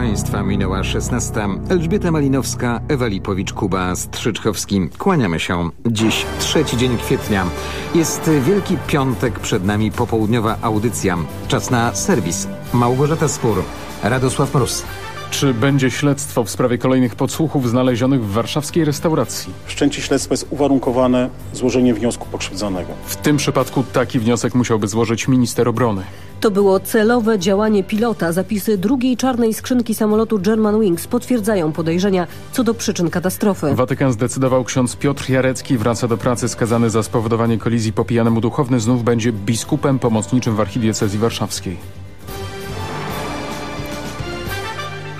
Państwa, minęła 16. Elżbieta Malinowska, Ewa Lipowicz-Kuba, Strzyczkowski. Kłaniamy się. Dziś trzeci dzień kwietnia. Jest Wielki Piątek, przed nami popołudniowa audycja. Czas na serwis. Małgorzata Spór, Radosław Mróz. Czy będzie śledztwo w sprawie kolejnych podsłuchów znalezionych w warszawskiej restauracji? Wszczęcie śledztwa jest uwarunkowane złożeniem wniosku pokrzywdzonego. W tym przypadku taki wniosek musiałby złożyć minister obrony. To było celowe działanie pilota. Zapisy drugiej czarnej skrzynki samolotu Germanwings potwierdzają podejrzenia co do przyczyn katastrofy. Watykan zdecydował ksiądz Piotr Jarecki wraca do pracy skazany za spowodowanie kolizji po pijanemu duchowny znów będzie biskupem pomocniczym w archidiecezji warszawskiej.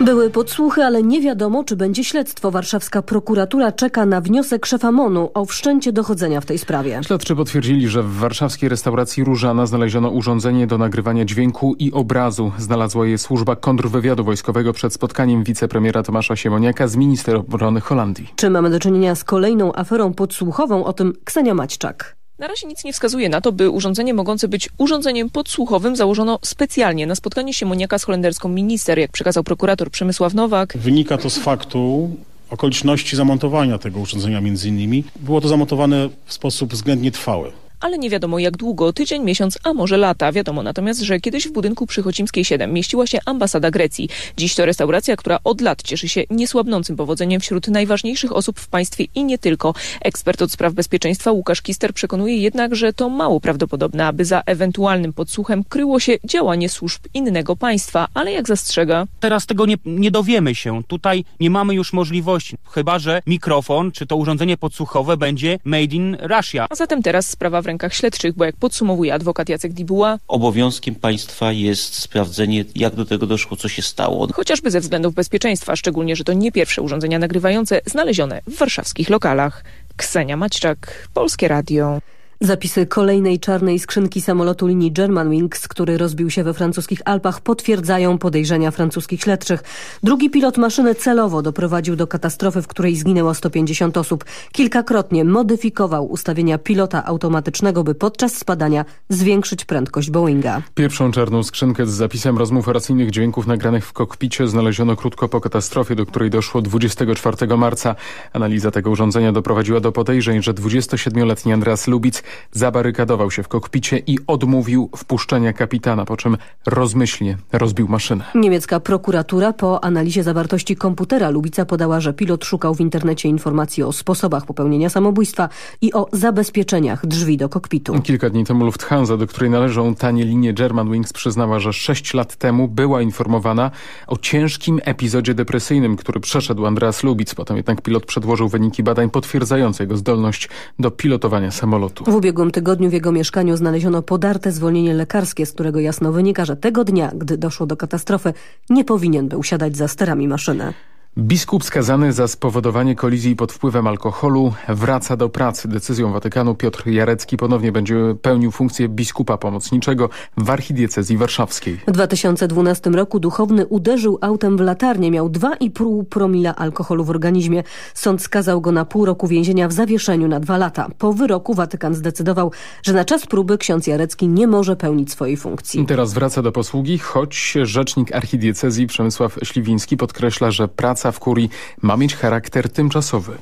Były podsłuchy, ale nie wiadomo, czy będzie śledztwo. Warszawska prokuratura czeka na wniosek szefa MONU o wszczęcie dochodzenia w tej sprawie. Śledczy potwierdzili, że w warszawskiej restauracji Różana znaleziono urządzenie do nagrywania dźwięku i obrazu. Znalazła je służba kontrwywiadu wojskowego przed spotkaniem wicepremiera Tomasza Siemoniaka z minister obrony Holandii. Czy mamy do czynienia z kolejną aferą podsłuchową? O tym Ksenia Maćczak. Na razie nic nie wskazuje na to, by urządzenie mogące być urządzeniem podsłuchowym założono specjalnie na spotkanie Siemoniaka z holenderską minister, jak przekazał prokurator Przemysław Nowak. Wynika to z faktu okoliczności zamontowania tego urządzenia między innymi. Było to zamontowane w sposób względnie trwały ale nie wiadomo jak długo, tydzień, miesiąc, a może lata. Wiadomo natomiast, że kiedyś w budynku przy Chocimskiej 7 mieściła się ambasada Grecji. Dziś to restauracja, która od lat cieszy się niesłabnącym powodzeniem wśród najważniejszych osób w państwie i nie tylko. Ekspert od spraw bezpieczeństwa Łukasz Kister przekonuje jednak, że to mało prawdopodobne, aby za ewentualnym podsłuchem kryło się działanie służb innego państwa, ale jak zastrzega... Teraz tego nie, nie dowiemy się. Tutaj nie mamy już możliwości, chyba że mikrofon czy to urządzenie podsłuchowe będzie made in Russia. A zatem teraz sprawa w rękach śledczych, bo jak podsumowuje adwokat Jacek Dibuła, obowiązkiem państwa jest sprawdzenie, jak do tego doszło, co się stało. Chociażby ze względów bezpieczeństwa, szczególnie, że to nie pierwsze urządzenia nagrywające znalezione w warszawskich lokalach. Ksenia Maćczak, Polskie Radio. Zapisy kolejnej czarnej skrzynki samolotu linii Germanwings, który rozbił się we francuskich Alpach, potwierdzają podejrzenia francuskich śledczych. Drugi pilot maszyny celowo doprowadził do katastrofy, w której zginęło 150 osób. Kilkakrotnie modyfikował ustawienia pilota automatycznego, by podczas spadania zwiększyć prędkość Boeinga. Pierwszą czarną skrzynkę z zapisem rozmów oracyjnych dźwięków nagranych w kokpicie znaleziono krótko po katastrofie, do której doszło 24 marca. Analiza tego urządzenia doprowadziła do podejrzeń, że 27-letni Andreas Lubic zabarykadował się w kokpicie i odmówił wpuszczenia kapitana, po czym rozmyślnie rozbił maszynę. Niemiecka prokuratura po analizie zawartości komputera Lubica podała, że pilot szukał w internecie informacji o sposobach popełnienia samobójstwa i o zabezpieczeniach drzwi do kokpitu. Kilka dni temu Lufthansa, do której należą tanie linie Germanwings, przyznała, że sześć lat temu była informowana o ciężkim epizodzie depresyjnym, który przeszedł Andreas Lubic. Potem jednak pilot przedłożył wyniki badań potwierdzające jego zdolność do pilotowania samolotu. Ubiegłym tygodniu w jego mieszkaniu znaleziono podarte zwolnienie lekarskie, z którego jasno wynika, że tego dnia, gdy doszło do katastrofy, nie powinien był siadać za sterami maszyny. Biskup skazany za spowodowanie kolizji pod wpływem alkoholu wraca do pracy. Decyzją Watykanu Piotr Jarecki ponownie będzie pełnił funkcję biskupa pomocniczego w archidiecezji warszawskiej. W 2012 roku duchowny uderzył autem w latarnię. Miał 2,5 promila alkoholu w organizmie. Sąd skazał go na pół roku więzienia w zawieszeniu na dwa lata. Po wyroku Watykan zdecydował, że na czas próby ksiądz Jarecki nie może pełnić swojej funkcji. Teraz wraca do posługi, choć rzecznik archidiecezji Przemysław Śliwiński podkreśla, że praca w kurii ma mieć charakter tymczasowy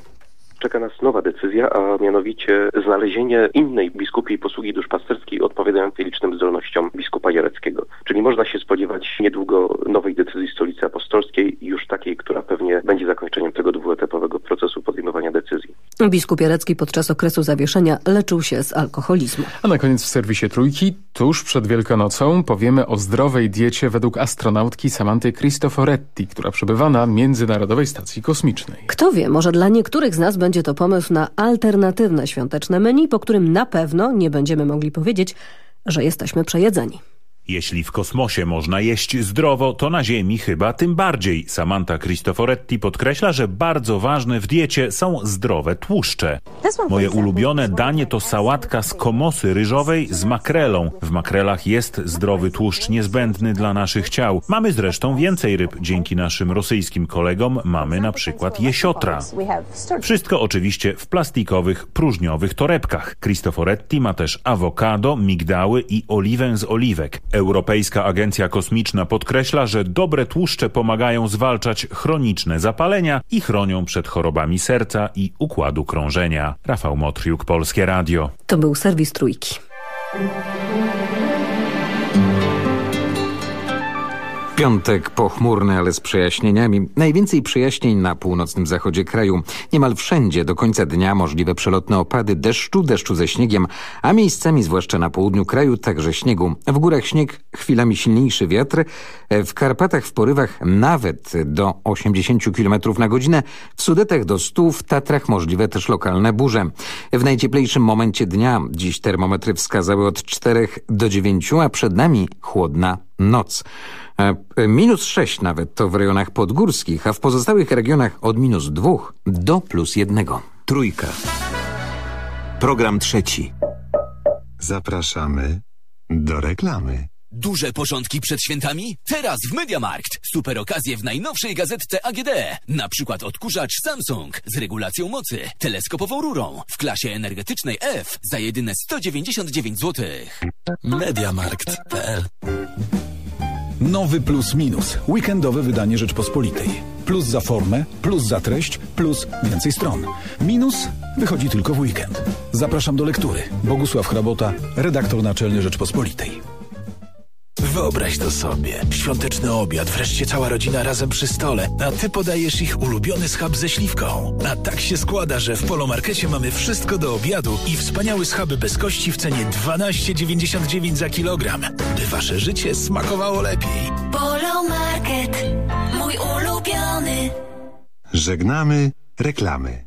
czeka nas nowa decyzja, a mianowicie znalezienie innej biskupiej posługi duszpasterskiej odpowiadającej licznym zdolnościom biskupa Jareckiego. Czyli można się spodziewać niedługo nowej decyzji Stolicy Apostolskiej, już takiej, która pewnie będzie zakończeniem tego dwuetapowego procesu podejmowania decyzji. Biskup Jarecki podczas okresu zawieszenia leczył się z alkoholizmu. A na koniec w serwisie Trójki, tuż przed Wielkanocą, powiemy o zdrowej diecie według astronautki Samanty Cristoforetti, która przebywa na Międzynarodowej Stacji Kosmicznej. Kto wie, może dla niektórych z nas będzie będzie to pomysł na alternatywne świąteczne menu, po którym na pewno nie będziemy mogli powiedzieć, że jesteśmy przejedzeni. Jeśli w kosmosie można jeść zdrowo, to na Ziemi chyba tym bardziej. Samantha Cristoforetti podkreśla, że bardzo ważne w diecie są zdrowe tłuszcze. Moje ulubione danie to sałatka z komosy ryżowej z makrelą. W makrelach jest zdrowy tłuszcz niezbędny dla naszych ciał. Mamy zresztą więcej ryb. Dzięki naszym rosyjskim kolegom mamy na przykład jesiotra. Wszystko oczywiście w plastikowych, próżniowych torebkach. Cristoforetti ma też awokado, migdały i oliwę z oliwek. Europejska Agencja Kosmiczna podkreśla, że dobre tłuszcze pomagają zwalczać chroniczne zapalenia i chronią przed chorobami serca i układu krążenia. Rafał Motriuk, Polskie Radio. To był serwis Trójki. Piątek pochmurny, ale z przejaśnieniami. Najwięcej przejaśnień na północnym zachodzie kraju. Niemal wszędzie do końca dnia możliwe przelotne opady deszczu, deszczu ze śniegiem, a miejscami, zwłaszcza na południu kraju, także śniegu. W górach śnieg, chwilami silniejszy wiatr. W Karpatach w porywach nawet do 80 km na godzinę. W Sudetach do 100, w Tatrach możliwe też lokalne burze. W najcieplejszym momencie dnia dziś termometry wskazały od 4 do 9, a przed nami chłodna noc. E, minus 6 nawet to w rejonach podgórskich, a w pozostałych regionach od minus 2 do plus 1. Trójka. Program trzeci. Zapraszamy do reklamy. Duże porządki przed świętami? Teraz w Mediamarkt. Super okazje w najnowszej gazetce AGD. Na przykład odkurzacz Samsung z regulacją mocy, teleskopową rurą w klasie energetycznej F za jedyne 199 zł. Mediamarkt.pl Nowy Plus Minus. Weekendowe wydanie Rzeczpospolitej. Plus za formę, plus za treść, plus więcej stron. Minus wychodzi tylko w weekend. Zapraszam do lektury. Bogusław Hrabota, redaktor naczelny Rzeczpospolitej. Wyobraź to sobie. Świąteczny obiad, wreszcie cała rodzina razem przy stole, a ty podajesz ich ulubiony schab ze śliwką. A tak się składa, że w Polomarkecie mamy wszystko do obiadu i wspaniały schaby bez kości w cenie 12,99 za kilogram, by wasze życie smakowało lepiej. Polomarket, mój ulubiony. Żegnamy reklamy.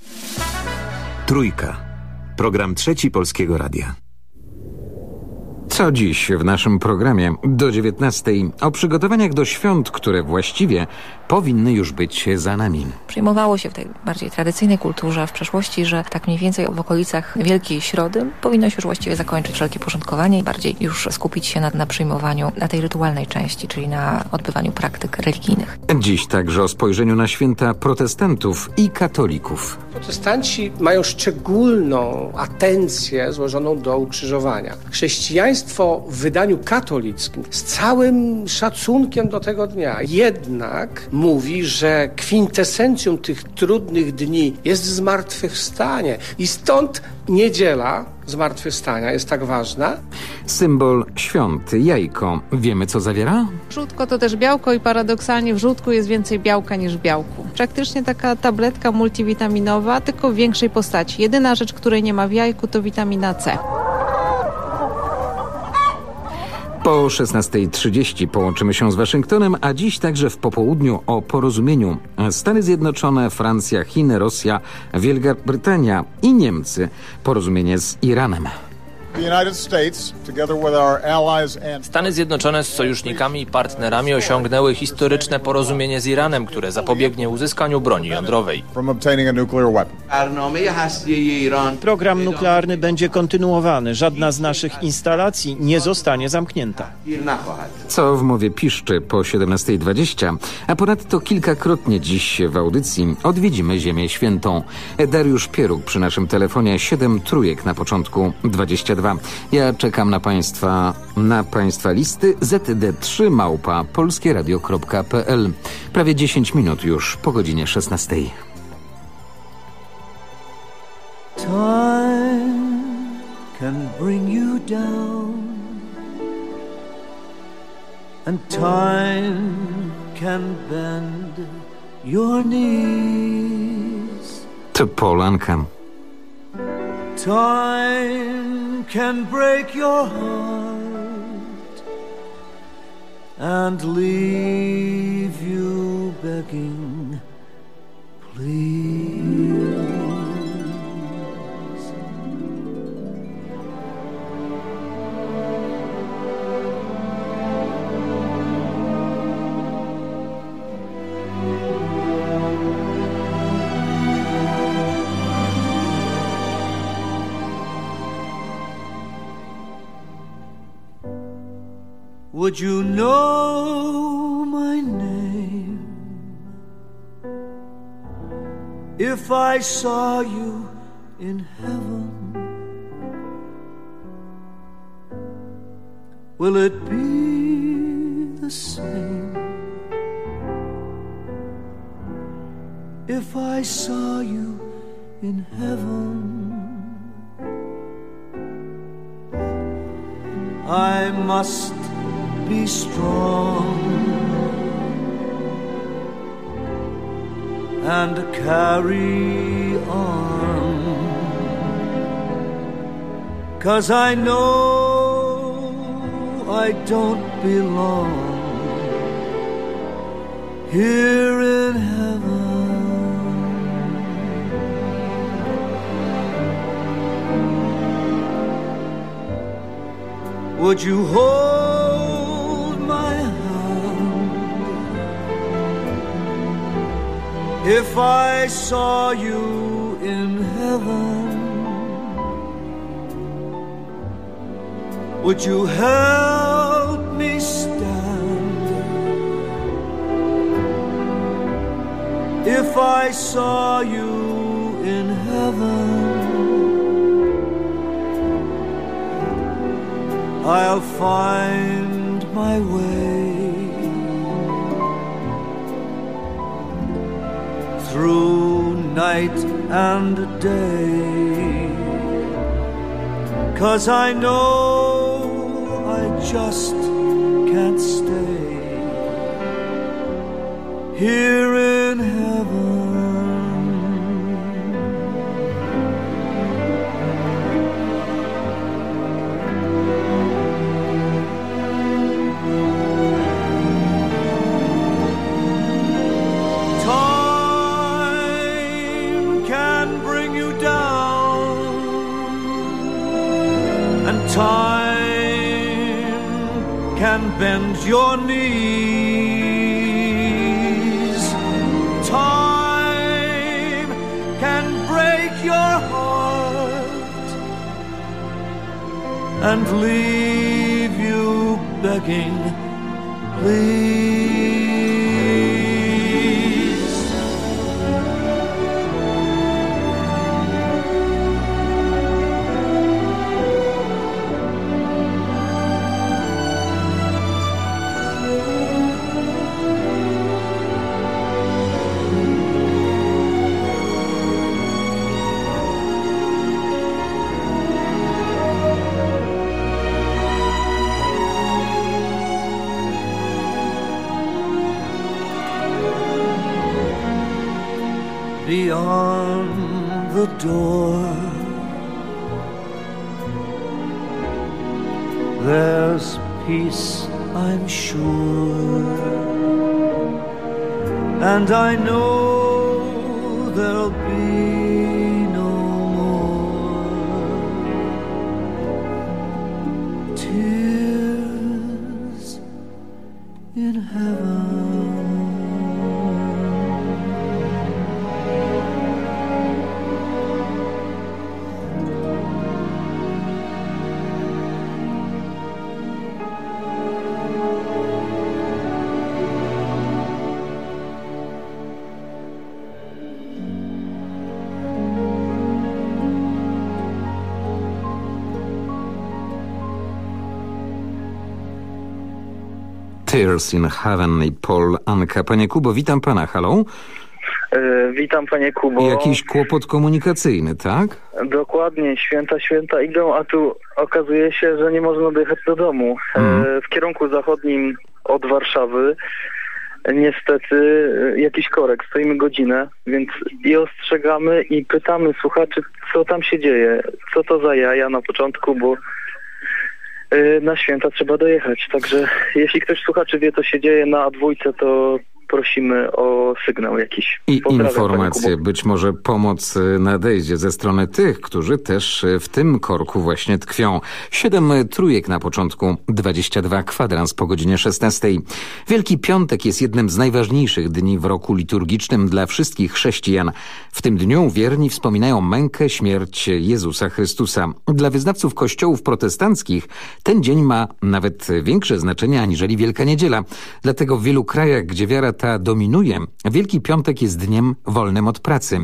Trójka. Program trzeci Polskiego Radia. Co dziś w naszym programie do 19 o przygotowaniach do świąt, które właściwie powinny już być za nami. Przyjmowało się w tej bardziej tradycyjnej kulturze w przeszłości, że tak mniej więcej w okolicach Wielkiej Środy powinno się już właściwie zakończyć wszelkie porządkowanie i bardziej już skupić się na, na przyjmowaniu, na tej rytualnej części, czyli na odbywaniu praktyk religijnych. Dziś także o spojrzeniu na święta protestantów i katolików. Protestanci mają szczególną atencję złożoną do ukrzyżowania. Chrześcijaństwo w wydaniu katolickim z całym szacunkiem do tego dnia jednak mówi, że kwintesencją tych trudnych dni jest zmartwychwstanie. I stąd niedziela zmartwychwstania jest tak ważna. Symbol świąt, jajko. Wiemy, co zawiera? Żółtko to też białko i paradoksalnie w żółtku jest więcej białka niż w białku. Praktycznie taka tabletka multivitaminowa, tylko w większej postaci. Jedyna rzecz, której nie ma w jajku, to witamina C. Po 16.30 połączymy się z Waszyngtonem, a dziś także w popołudniu o porozumieniu Stany Zjednoczone, Francja, Chiny, Rosja, Wielka Brytania i Niemcy. Porozumienie z Iranem. Stany Zjednoczone z sojusznikami i partnerami osiągnęły historyczne porozumienie z Iranem, które zapobiegnie uzyskaniu broni jądrowej. Program nuklearny będzie kontynuowany. Żadna z naszych instalacji nie zostanie zamknięta. Co w mowie piszczy po 17.20, a ponadto kilkakrotnie dziś w audycji odwiedzimy Ziemię Świętą. Dariusz Pieruk przy naszym telefonie 7 trójek na początku 22. Ja czekam na Państwa, na Państwa listy zd3 małpa polskieradio.pl. Prawie 10 minut już po godzinie 16. Time can bring you down And time can bend your knees To Polanka. Time can break your heart and leave you begging, please. Would you know my name if I saw you in heaven? Will it be? The same if I saw you in heaven. I must be strong and carry on. Cause I know I don't belong here in heaven. Would you hold if I saw you in heaven? Would you help me stand if I saw you in heaven? I'll find my way through night and day. Cause I know I just can't stay here in heaven. Time can bend your knees. Time can break your heart and leave you begging, please. The door, there's peace, I'm sure, and I know there'll be Tears in Heaven i Paul Anka. Panie Kubo, witam pana, halo? E, Witam panie Kubo. Jakiś kłopot komunikacyjny, tak? Dokładnie, święta, święta idą, a tu okazuje się, że nie można dojechać do domu. E, W kierunku zachodnim od Warszawy niestety e, jakiś korek, stoimy godzinę, więc i ostrzegamy i pytamy słuchaczy, co tam się dzieje, co to za jaja na początku, bo na święta trzeba dojechać. Także jeśli ktoś słuchaczy wie, co się dzieje na dwójce, to prosimy o sygnał jakiś. I Pozdrawiam, informacje, być może pomoc y, nadejdzie ze strony tych, którzy też y, w tym korku właśnie tkwią. Siedem trójek na początku, 22 kwadrans po godzinie 16. Wielki Piątek jest jednym z najważniejszych dni w roku liturgicznym dla wszystkich chrześcijan. W tym dniu wierni wspominają mękę, śmierć Jezusa Chrystusa. Dla wyznawców kościołów protestanckich ten dzień ma nawet większe znaczenie aniżeli Wielka Niedziela. Dlatego w wielu krajach, gdzie wiara ta dominuje, Wielki Piątek jest dniem wolnym od pracy.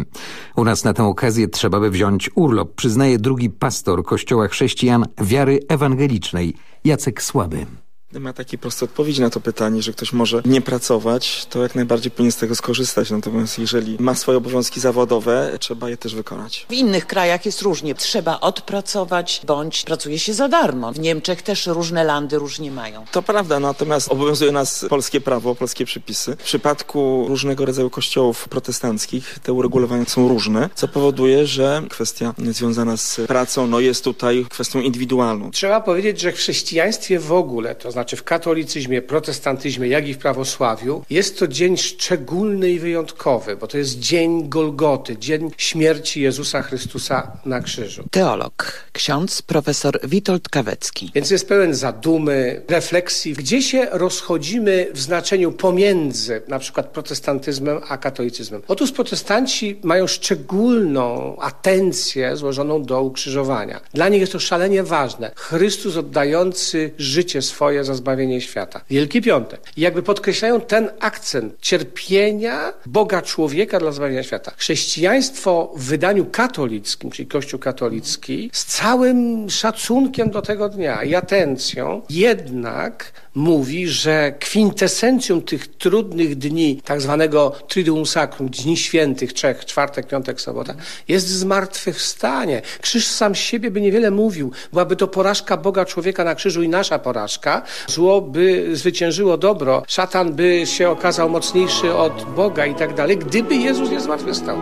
U nas na tę okazję trzeba by wziąć urlop, przyznaje drugi pastor Kościoła Chrześcijan Wiary Ewangelicznej, Jacek Słaby. Ma takiej prostej odpowiedzi na to pytanie, że ktoś może nie pracować, to jak najbardziej powinien z tego skorzystać. Natomiast jeżeli ma swoje obowiązki zawodowe, trzeba je też wykonać. W innych krajach jest różnie. Trzeba odpracować, bądź pracuje się za darmo. W Niemczech też różne landy różnie mają. To prawda, natomiast obowiązuje nas polskie prawo, polskie przepisy. W przypadku różnego rodzaju kościołów protestanckich te uregulowania są różne, co powoduje, że kwestia związana z pracą no jest tutaj kwestią indywidualną. Trzeba powiedzieć, że w chrześcijaństwie w ogóle, to znaczy w katolicyzmie, protestantyzmie, jak i w prawosławiu, jest to dzień szczególny i wyjątkowy, bo to jest dzień Golgoty, dzień śmierci Jezusa Chrystusa na krzyżu. Teolog, ksiądz profesor Witold Kawecki. Więc jest pełen zadumy, refleksji, gdzie się rozchodzimy w znaczeniu pomiędzy na przykład protestantyzmem a katolicyzmem. Otóż protestanci mają szczególną atencję złożoną do ukrzyżowania. Dla nich jest to szalenie ważne. Chrystus oddający życie swoje za zbawienie świata. Wielki Piątek. I jakby podkreślają ten akcent cierpienia Boga człowieka dla zbawienia świata. Chrześcijaństwo w wydaniu katolickim, czyli Kościół katolicki, z całym szacunkiem do tego dnia i atencją, jednak mówi, że kwintesencją tych trudnych dni, tak zwanego Triduum Sacrum, dni świętych, trzech, czwartek, piątek, sobota, jest zmartwychwstanie. Krzyż sam siebie by niewiele mówił. Byłaby to porażka Boga człowieka na krzyżu i nasza porażka. Zło by zwyciężyło dobro, szatan by się okazał mocniejszy od Boga i tak dalej, gdyby Jezus nie zmartwychwstał.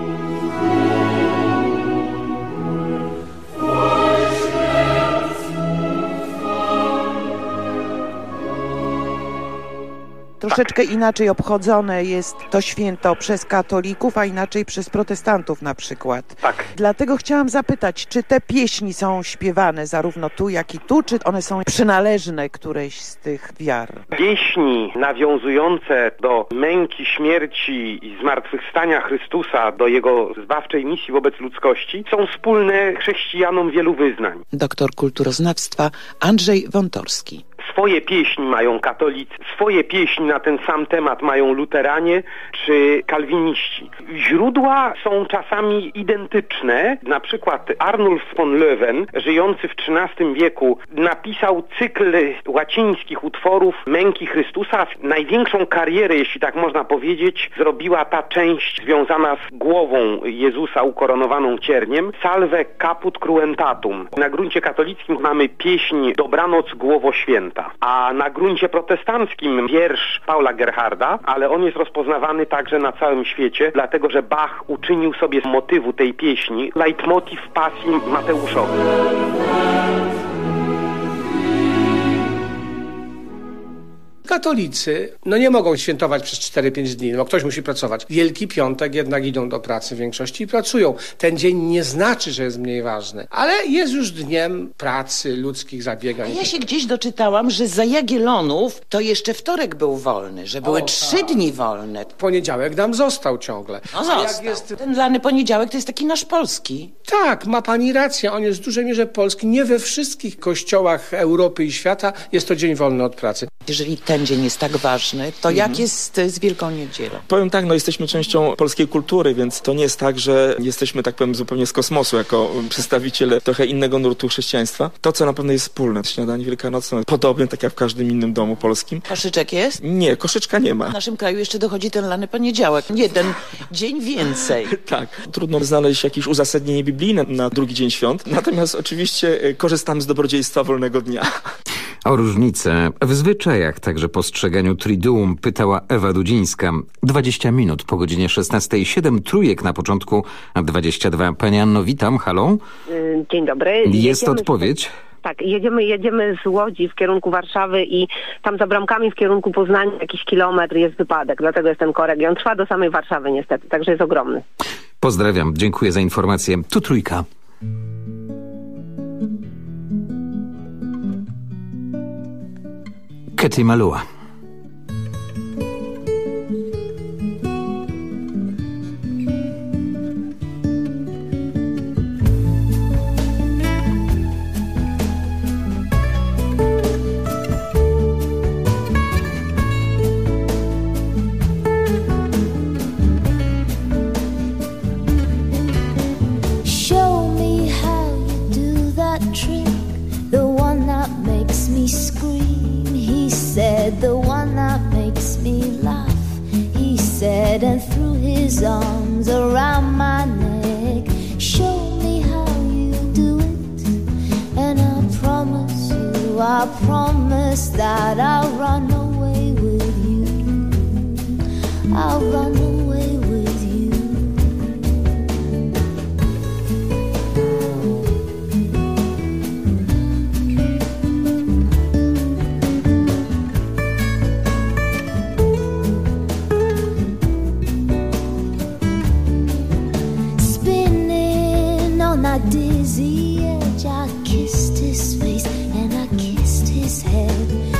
Troszeczkę inaczej obchodzone jest to święto przez katolików, a inaczej przez protestantów na przykład. Tak. Dlatego chciałam zapytać, czy te pieśni są śpiewane zarówno tu, jak i tu, czy one są przynależne którejś z tych wiar? Pieśni nawiązujące do męki, śmierci i zmartwychwstania Chrystusa, do Jego zbawczej misji wobec ludzkości, są wspólne chrześcijanom wielu wyznań. Doktor kulturoznawstwa Andrzej Wątorski. Swoje pieśni mają katolicy, swoje pieśni na ten sam temat mają luteranie czy kalwiniści. Źródła są czasami identyczne. Na przykład Arnulf von Löwen, żyjący w XIII wieku, napisał cykl łacińskich utworów Męki Chrystusa. Największą karierę, jeśli tak można powiedzieć, zrobiła ta część związana z głową Jezusa ukoronowaną cierniem, Salve Caput Cruentatum. Na gruncie katolickim mamy pieśń Dobranoc Głowo Święta a na gruncie protestanckim wiersz Paula Gerharda, ale on jest rozpoznawany także na całym świecie, dlatego że Bach uczynił sobie z motywu tej pieśni leitmotiv pasji Mateuszowej. Katolicy no nie mogą świętować przez 4-5 dni, bo ktoś musi pracować. Wielki Piątek jednak idą do pracy w większości i pracują. Ten dzień nie znaczy, że jest mniej ważny, ale jest już dniem pracy, ludzkich zabiegań. Ja się gdzieś doczytałam, że za Jagiellonów to jeszcze wtorek był wolny, że były O, trzy tak. dni wolne. Poniedziałek nam został ciągle. No A został. jest Ten lany poniedziałek to jest taki nasz polski. Tak, ma pani rację. On jest w dużej mierze polski. Nie we wszystkich kościołach Europy i świata jest to dzień wolny od pracy. Jeżeli ten dzień jest tak ważny, to Mhm. jak jest z Wielką Niedzielą? Powiem tak, no jesteśmy częścią polskiej kultury, więc to nie jest tak, że jesteśmy, tak powiem, zupełnie z kosmosu, jako przedstawiciele trochę innego nurtu chrześcijaństwa. To, co na pewno jest wspólne, śniadanie wielkanocne, podobnie tak jak w każdym innym domu polskim. Koszyczek jest? Nie, koszyczka nie ma. W naszym kraju jeszcze dochodzi ten lany poniedziałek. Jeden dzień więcej. Tak, trudno znaleźć jakieś uzasadnienie biblijne na drugi dzień świąt, natomiast oczywiście e, korzystam z dobrodziejstwa wolnego dnia. O różnicę w zwyczajach, także postrzeganiu Triduum pytała Ewa Dudzińska. 20 minut po godzinie 16.07, trójek na początku 22. Pani Anno, witam, halo? Y, Dzień dobry. Jest Jedziemy- odpowiedź? Tak, jedziemy, jedziemy z Łodzi w kierunku Warszawy i tam za bramkami w kierunku Poznania jakiś kilometr jest wypadek, dlatego jest ten korek i on trwa do samej Warszawy niestety, także jest ogromny. Pozdrawiam, dziękuję za informację. Tu trójka. Show me how you do that Trick, the one that makes me scream said, the one that makes me laugh. He said, and threw his arms around my neck. Show me how you do it, and I promise you, I promise that I'll run away with you. I'll run away. Dizzy edge, I kissed his face and I kissed his head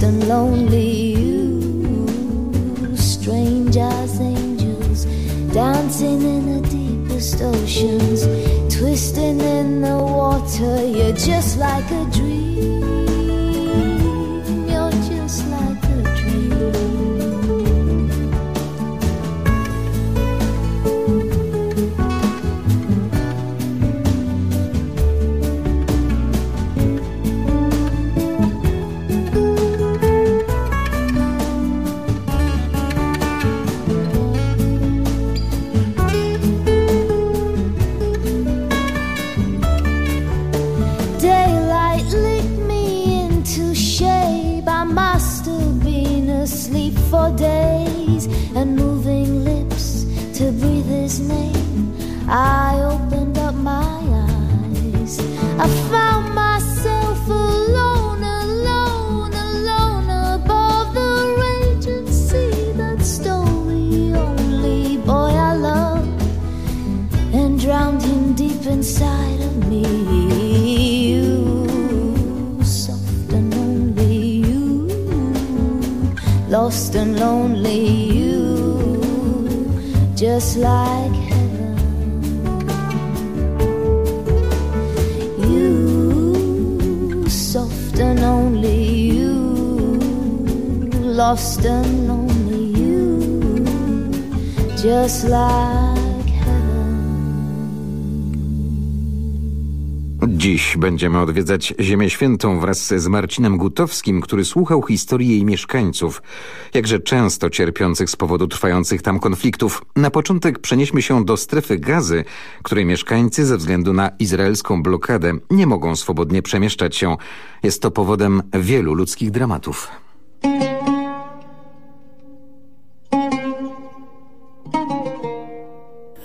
lost and lonely you, strange as angels, dancing in the deepest oceans, twisting in the water. You're just like a and lonely you, just like heaven. You, soft and only you, lost and lonely you, just like Dziś będziemy odwiedzać Ziemię Świętą wraz z Marcinem Gutowskim, który słuchał historii jej mieszkańców, jakże często cierpiących z powodu trwających tam konfliktów. Na początek przenieśmy się do strefy gazy, której mieszkańcy ze względu na izraelską blokadę nie mogą swobodnie przemieszczać się. Jest to powodem wielu ludzkich dramatów.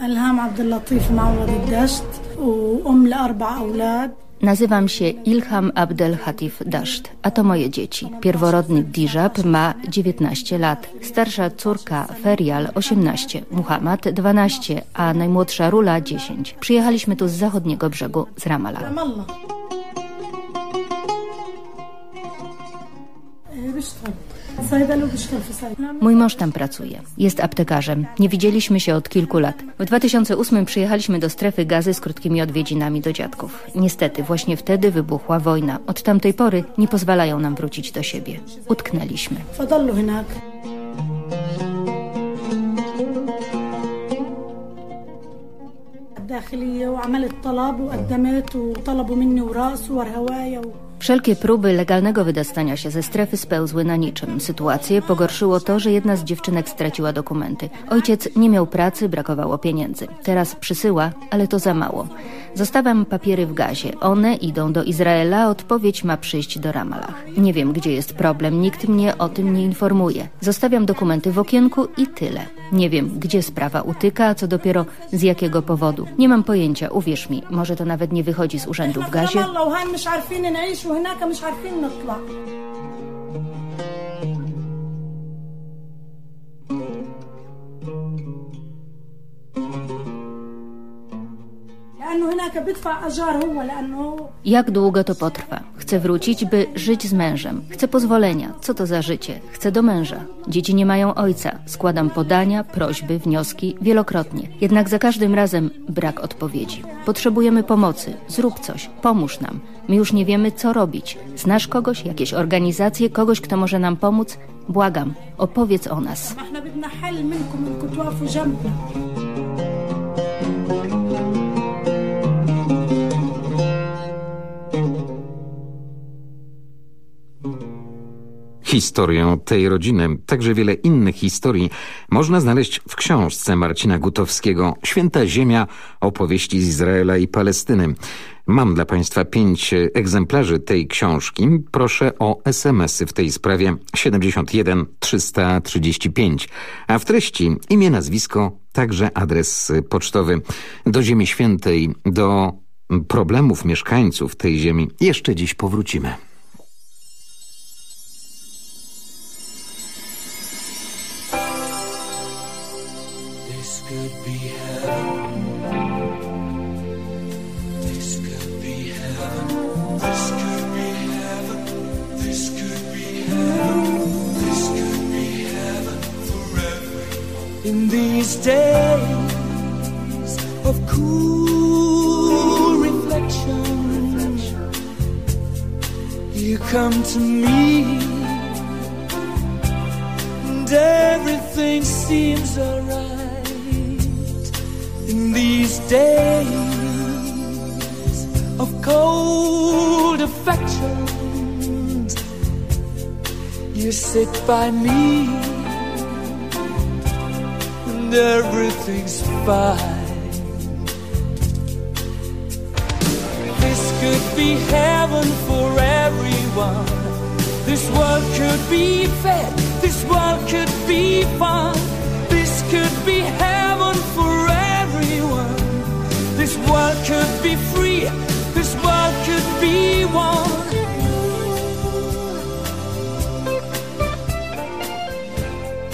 Alham Abdul Latif Mawad Dasht Nazywam się Ilham Abdel Hatif Dasht, a to moje dzieci. Pierworodny Dijab ma 19 lat, starsza córka Ferial 18, Muhammad 12, a najmłodsza Rula 10. Przyjechaliśmy tu z zachodniego brzegu, z Ramallah. Ramallah. الله إيه، بيشتغل صيدلي وبيشتغل في صيدلة Mój mąż tam pracuje. Jest aptekarzem. Nie widzieliśmy się od kilku lat. W 2008 przyjechaliśmy do strefy gazy z krótkimi odwiedzinami do dziadków. Niestety, właśnie wtedy wybuchła wojna. Od tamtej pory nie pozwalają nam wrócić do siebie. Utknęliśmy. فضلوا هناك الداخلية وعملت طلب وقدمت وطلبوا مني وراء صور هوايا و... Wszelkie próby legalnego wydostania się ze strefy spełzły na niczym. Sytuację pogorszyło to, że jedna z dziewczynek straciła dokumenty. Ojciec nie miał pracy, brakowało pieniędzy. Teraz przysyła, ale to za mało. Zostawiam papiery w gazie. One idą do Izraela, odpowiedź ma przyjść do Ramallah. Nie wiem, gdzie jest problem, nikt mnie o tym nie informuje. Zostawiam dokumenty w okienku i tyle. Nie wiem, gdzie sprawa utyka, a co dopiero z jakiego powodu. Nie mam pojęcia, uwierz mi, może to nawet nie wychodzi z urzędu w gazie. Jak długo to potrwa? Chcę wrócić, by żyć z mężem. Chcę pozwolenia. Co to za życie? Chcę do męża. Dzieci nie mają ojca. Składam podania, prośby, wnioski wielokrotnie. Jednak za każdym razem brak odpowiedzi. Potrzebujemy pomocy. Zrób coś. Pomóż nam. My już nie wiemy, co robić. Znasz kogoś, jakieś organizacje, kogoś, kto może nam pomóc? Błagam, opowiedz o nas. Historię tej rodziny, także wiele innych historii można znaleźć w książce Marcina Gutowskiego Święta Ziemia, opowieści z Izraela i Palestyny. Mam dla Państwa pięć egzemplarzy tej książki. Proszę o SMS-y w tej sprawie 71 335. A w treści imię, nazwisko, także adres pocztowy. Do Ziemi Świętej, do problemów mieszkańców tej ziemi jeszcze dziś powrócimy. In these days of cool reflection, you come to me, and everything seems alright in these days of cold affections. You sit by me, everything's fine. This could be heaven for everyone. This world could be fed. This world could be fun. This could be heaven for everyone. This world could be free. This world could be one.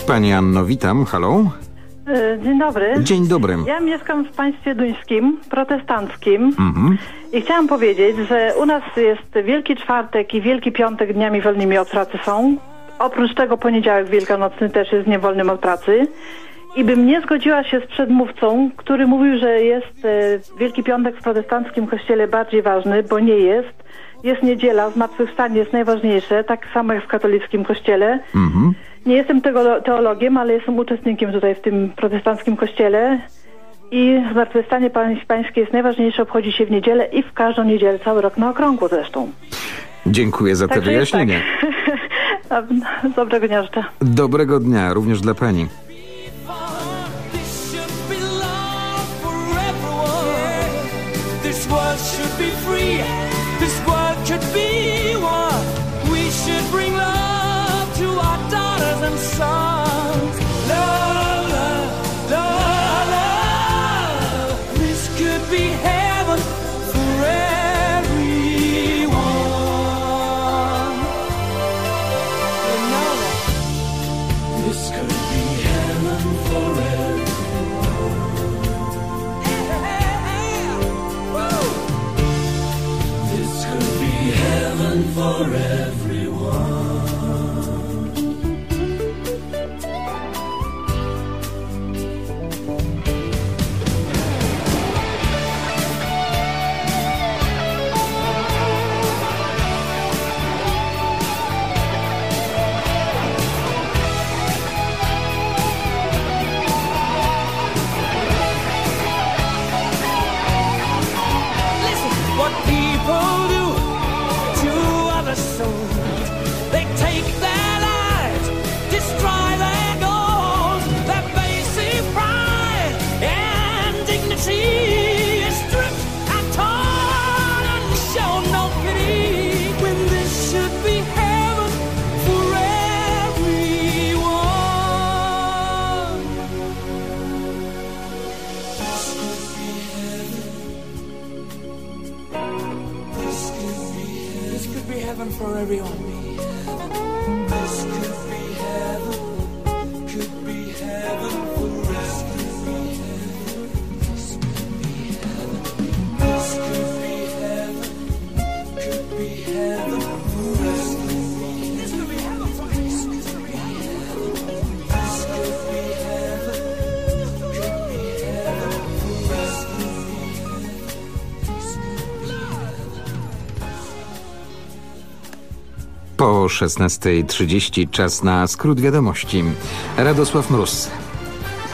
Pani Anno, witam. Halo? E, Dzień dobry. Dzień dobry. Ja mieszkam w państwie duńskim, protestanckim Mhm. i chciałam powiedzieć, że u nas jest Wielki Czwartek i Wielki Piątek dniami wolnymi od pracy są. Oprócz tego poniedziałek wielkanocny też jest dniem wolnym od pracy. I bym nie zgodziła się z przedmówcą, który mówił, że jest e, Wielki Piątek w protestanckim kościele bardziej ważny, bo nie jest. Jest niedziela, zmartwychwstanie jest najważniejsze, tak samo jak w katolickim kościele. Mhm. Nie jestem tego teologiem, ale jestem uczestnikiem tutaj w tym protestanckim kościele. I zmartwychwstanie pań, pańskie jest najważniejsze, obchodzi się w niedzielę i w każdą niedzielę, cały rok na okrągło zresztą. Dziękuję za te Także jest wyjaśnienie. A, Dobrego dnia życzę. Dobrego dnia również dla Pani. This world should be free. This world Po 16.30 czas na skrót wiadomości. Radosław Mróz.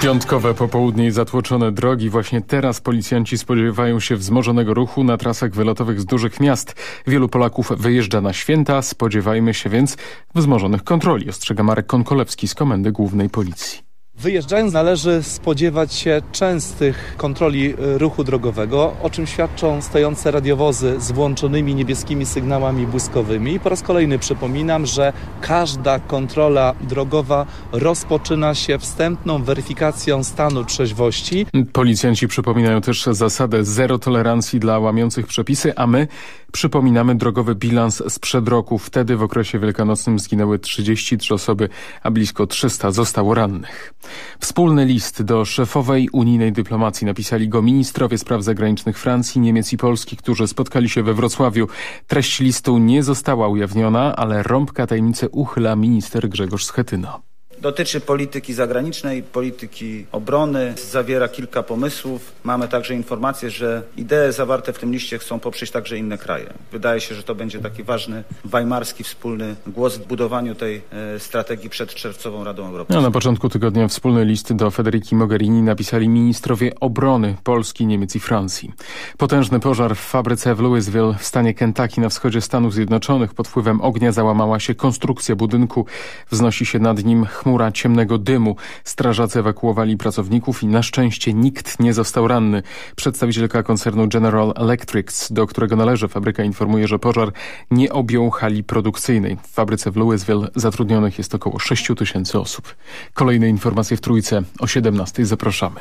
Piątkowe popołudnie i zatłoczone drogi. Właśnie teraz policjanci spodziewają się wzmożonego ruchu na trasach wylotowych z dużych miast. Wielu Polaków wyjeżdża na święta. Spodziewajmy się więc wzmożonych kontroli, ostrzega Marek Konkolewski z Komendy Głównej Policji. Wyjeżdżając należy spodziewać się częstych kontroli y, ruchu drogowego, o czym świadczą stojące radiowozy z włączonymi niebieskimi sygnałami błyskowymi. Po raz kolejny przypominam, że każda kontrola drogowa rozpoczyna się wstępną weryfikacją stanu trzeźwości. Policjanci przypominają też zasadę zero tolerancji dla łamiących przepisy, a my przypominamy drogowy bilans sprzed roku. Wtedy w okresie wielkanocnym zginęły 33 osoby, a blisko 300 zostało rannych. Wspólny list do szefowej unijnej dyplomacji napisali go ministrowie spraw zagranicznych Francji, Niemiec i Polski, którzy spotkali się we Wrocławiu. Treść listu nie została ujawniona, ale rąbka tajemnicy uchyla minister Grzegorz Schetyna. Dotyczy polityki zagranicznej, polityki obrony, zawiera kilka pomysłów. Mamy także informację, że idee zawarte w tym liście chcą poprzeć także inne kraje. Wydaje się, że to będzie taki ważny weimarski wspólny głos w budowaniu tej e, strategii przed czerwcową Radą Europejską. No, na początku tygodnia wspólny list do Federiki Mogherini napisali ministrowie obrony Polski, Niemiec i Francji. Potężny pożar w fabryce w Louisville w stanie Kentucky na wschodzie Stanów Zjednoczonych pod wpływem ognia załamała się konstrukcja budynku. Wznosi się nad nim chmura ciemnego dymu. Strażacy ewakuowali pracowników i na szczęście nikt nie został ranny. Przedstawicielka koncernu General Electric, do którego należy fabryka, informuje, że pożar nie objął hali produkcyjnej. W fabryce w Louisville zatrudnionych jest około 6 tysięcy osób. Kolejne informacje w Trójce o 17 zapraszamy.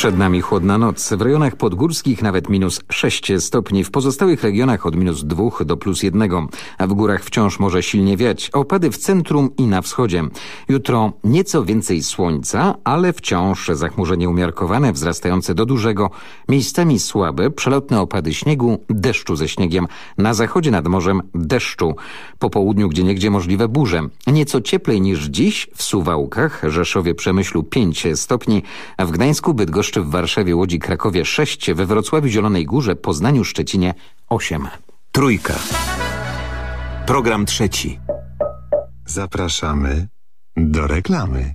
Przed nami chłodna noc. W rejonach podgórskich nawet minus 6 stopni, w pozostałych regionach od minus 2 do plus 1, a w górach wciąż może silnie wiać. Opady w centrum i na wschodzie. Jutro nieco więcej słońca, ale wciąż zachmurzenie umiarkowane, wzrastające do dużego. Miejscami słabe, przelotne opady śniegu, deszczu ze śniegiem. Na zachodzie nad morzem deszczu. Po południu gdzieniegdzie możliwe burze. Nieco cieplej niż dziś w Suwałkach, Rzeszowie, Przemyślu 5 stopni, a w Gdańsku, Bydgoszczy w Warszawie, Łodzi, Krakowie 6, we Wrocławiu, Zielonej Górze, Poznaniu, Szczecinie 8. Trójka. Program trzeci. Zapraszamy do reklamy.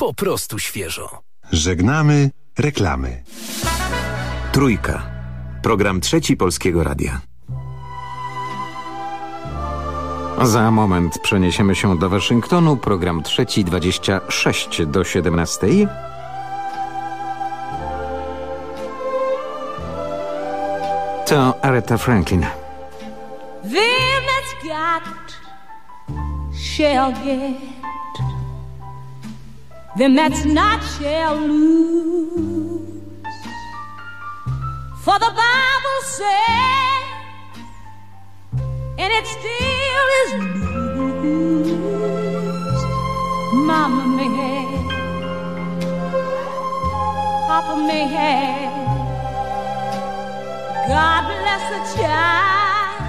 Po prostu świeżo. Żegnamy reklamy. Trójka. Program trzeci Polskiego Radia. Za moment przeniesiemy się do Waszyngtonu. Program trzeci 26 do 17. To Aretha Franklin. Them that's got shall get. Them that's not shall lose. For the Bible says, and it still is news. Mama may have, Papa may have. God bless the child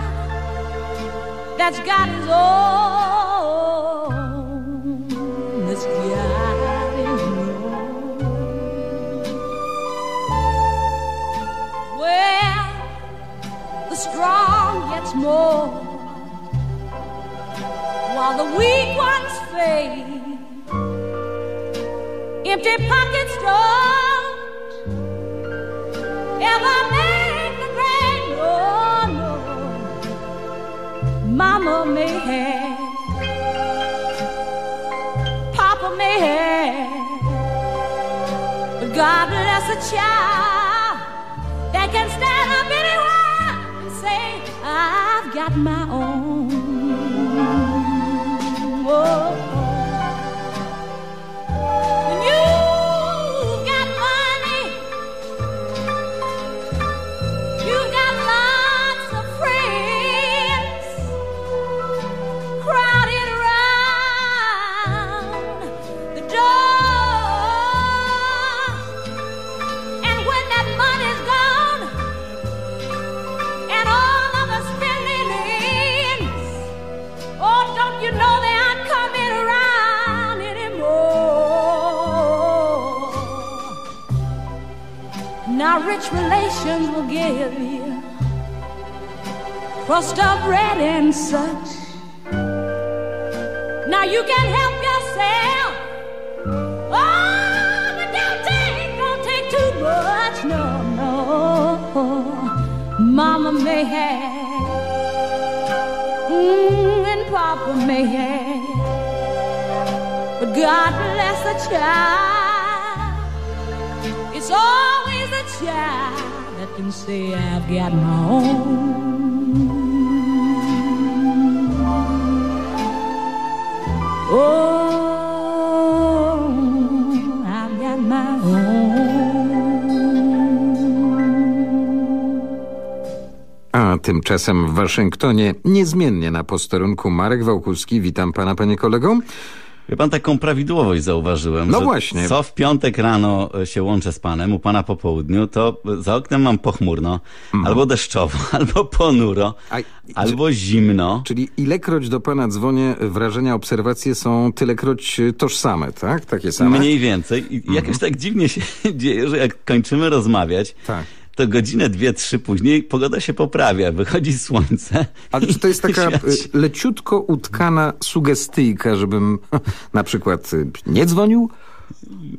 that's got his own. The strong gets more while the weak ones fade. Empty pockets don't ever make the grade. No, no. Mama may have, Papa may have, but God bless a child I've got my own. Crust of bread and such. Now you can help yourself. Oh, but don't take, don't take too much. No, no. Mama may have, mm, and Papa may have, but God bless the child. It's always the child that can say, I've got my own. A tymczasem w Waszyngtonie niezmiennie na posterunku Marek Wałkuski. Witam pana, panie kolego. Wie pan, taką prawidłowość zauważyłem, No że właśnie. co w piątek rano e, się łączę z panem, u pana po południu, to za oknem mam pochmurno, Mhm. albo deszczowo, albo ponuro, albo zimno. Czyli ilekroć do pana dzwonię, wrażenia, obserwacje są tylekroć y, tożsame, tak? Takie same? Mniej więcej. I Mhm. jakoś tak dziwnie się dzieje, że jak kończymy rozmawiać, Tak. To godzinę, dwie, trzy później pogoda się poprawia, wychodzi słońce. Ale czy to jest taka y, leciutko utkana sugestyjka, żebym na przykład y, nie dzwonił?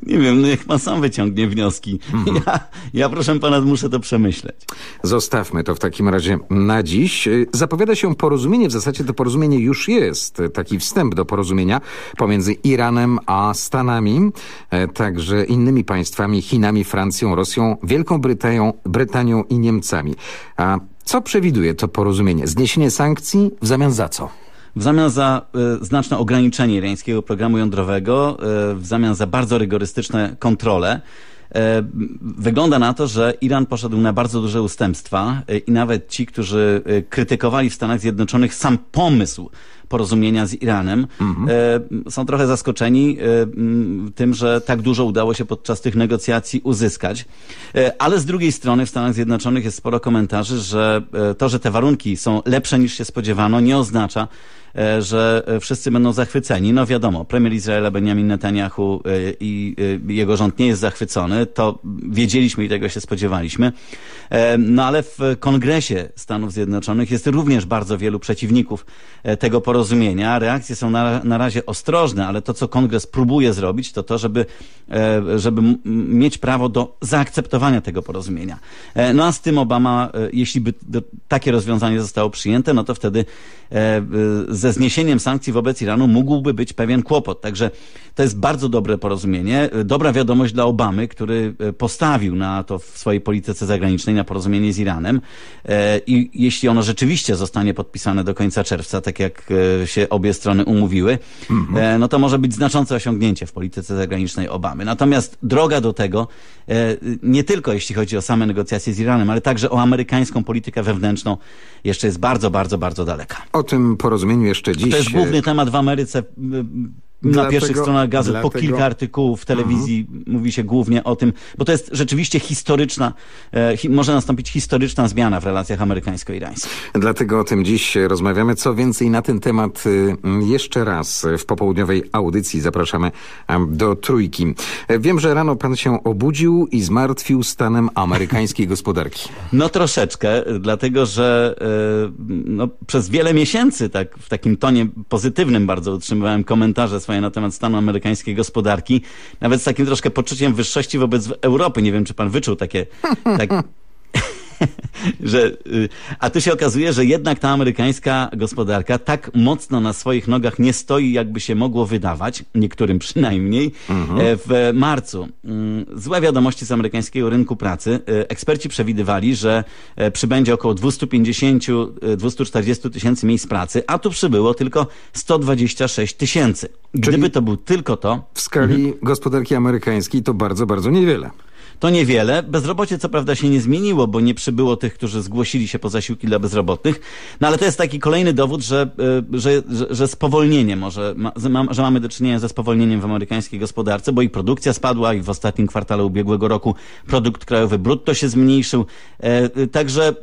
Nie wiem, no niech pan sam wyciągnie wnioski. Mhm. Ja, ja proszę pana, muszę to przemyśleć. Zostawmy to w takim razie na dziś. Zapowiada się porozumienie, w zasadzie to porozumienie już jest, taki wstęp do porozumienia pomiędzy Iranem a Stanami, e, także innymi państwami, Chinami, Francją, Rosją, Wielką Brytanią, Brytanią i Niemcami. A co przewiduje to porozumienie? Zniesienie sankcji w zamian za co? W zamian za e, znaczne ograniczenie irańskiego programu jądrowego, e, w zamian za bardzo rygorystyczne kontrole, e, wygląda na to, że Iran poszedł na bardzo duże ustępstwa i nawet ci, którzy krytykowali w Stanach Zjednoczonych sam pomysł porozumienia z Iranem, e, są trochę zaskoczeni e, tym, że tak dużo udało się podczas tych negocjacji uzyskać. E, Ale z drugiej strony w Stanach Zjednoczonych jest sporo komentarzy, że to, że te warunki są lepsze niż się spodziewano, nie oznacza, że wszyscy będą zachwyceni. No wiadomo, premier Izraela Benjamin Netanyahu i jego rząd nie jest zachwycony. To wiedzieliśmy i tego się spodziewaliśmy. No ale w Kongresie Stanów Zjednoczonych jest również bardzo wielu przeciwników tego porozumienia. Reakcje są na, na razie ostrożne, ale to, co Kongres próbuje zrobić, to to, żeby, e, żeby mieć prawo do zaakceptowania tego porozumienia. E, No a z tym Obama, e, jeśli by takie rozwiązanie zostało przyjęte, no to wtedy ze zniesieniem sankcji wobec Iranu mógłby być pewien kłopot. Także to jest bardzo dobre porozumienie. Dobra wiadomość dla Obamy, który postawił na to w swojej polityce zagranicznej, na porozumienie z Iranem. I jeśli ono rzeczywiście zostanie podpisane do końca czerwca, tak jak się obie strony umówiły, e, no to może być znaczące osiągnięcie w polityce zagranicznej Obamy. Natomiast droga do tego, e, nie tylko jeśli chodzi o same negocjacje z Iranem, ale także o amerykańską politykę wewnętrzną, jeszcze jest bardzo, bardzo, bardzo daleka. O tym porozumieniu jeszcze dziś. To jest główny temat w Ameryce. Na Dlatego- pierwszych stronach gazet, po dlatego- Mhm. kilka artykułów w telewizji mówi się głównie o tym, bo to jest rzeczywiście historyczna, e, hi, może nastąpić historyczna zmiana w relacjach amerykańsko-irańskich. Dlatego o tym dziś rozmawiamy. Co więcej na ten temat y, jeszcze raz w popołudniowej audycji zapraszamy do trójki. E, Wiem, że rano pan się obudził i zmartwił stanem amerykańskiej gospodarki. No troszeczkę, dlatego że e, no, przez wiele miesięcy tak, w takim tonie pozytywnym bardzo utrzymywałem komentarze swoje na temat stanu amerykańskiej gospodarki, nawet z takim troszkę poczuciem wyższości wobec Europy. Nie wiem, czy pan wyczuł takie, tak, że, y, a tu się okazuje, że jednak ta amerykańska gospodarka tak mocno na swoich nogach nie stoi, jakby się mogło wydawać, niektórym przynajmniej. Mhm. E, W marcu mm, złe wiadomości z amerykańskiego rynku pracy. E, Eksperci przewidywali, że e, przybędzie około 250-240 tysięcy miejsc pracy, a tu przybyło tylko 126 tysięcy. Gdyby to był tylko to, W skali gospodarki amerykańskiej to bardzo, bardzo niewiele. To niewiele. Bezrobocie co prawda się nie zmieniło, bo nie przybyło tych, którzy zgłosili się po zasiłki dla bezrobotnych. No ale to jest taki kolejny dowód, że, y, że, że, że spowolnienie może, że ma- że mamy do czynienia ze spowolnieniem w amerykańskiej gospodarce, bo i produkcja spadła i w ostatnim kwartale ubiegłego roku produkt krajowy brutto się zmniejszył. E, y, Także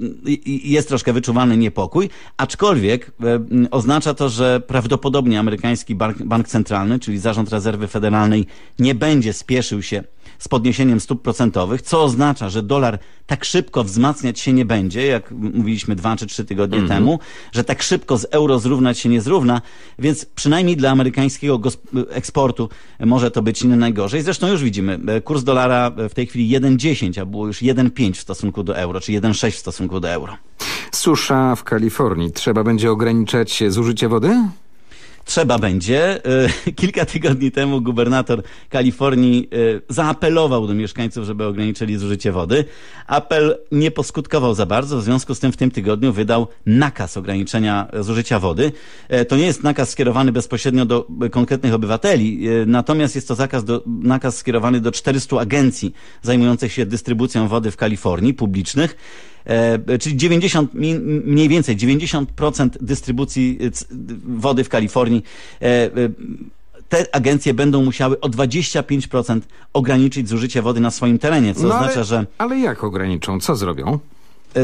jest troszkę wyczuwalny niepokój, aczkolwiek e, oznacza to, że prawdopodobnie amerykański bank, bank centralny, czyli Zarząd Rezerwy Federalnej nie będzie spieszył się z podniesieniem stóp procentowych, co oznacza, że dolar tak szybko wzmacniać się nie będzie, jak mówiliśmy dwa czy trzy tygodnie Mhm. temu, że tak szybko z euro zrównać się nie zrówna, więc przynajmniej dla amerykańskiego eksportu może to być nie najgorzej. Zresztą już widzimy, e, kurs dolara w tej chwili 1,10, a było już 1,5 w stosunku do euro, czy 1,6 w stosunku do euro. Susza w Kalifornii. Trzeba będzie ograniczać zużycie wody? Trzeba będzie. E, Kilka tygodni temu gubernator Kalifornii e, zaapelował do mieszkańców, żeby ograniczyli zużycie wody. Apel nie poskutkował za bardzo, w związku z tym w tym tygodniu wydał nakaz ograniczenia e, zużycia wody. To nie jest nakaz skierowany bezpośrednio do konkretnych obywateli, natomiast jest to zakaz do, nakaz skierowany do 400 agencji zajmujących się dystrybucją wody w Kalifornii, publicznych. E, czyli 90, mi- mniej więcej 90% dystrybucji e, wody w Kalifornii. e, Te agencje będą musiały o 25% ograniczyć zużycie wody na swoim terenie, co No oznacza, ale, że Ale jak ograniczą? Co zrobią?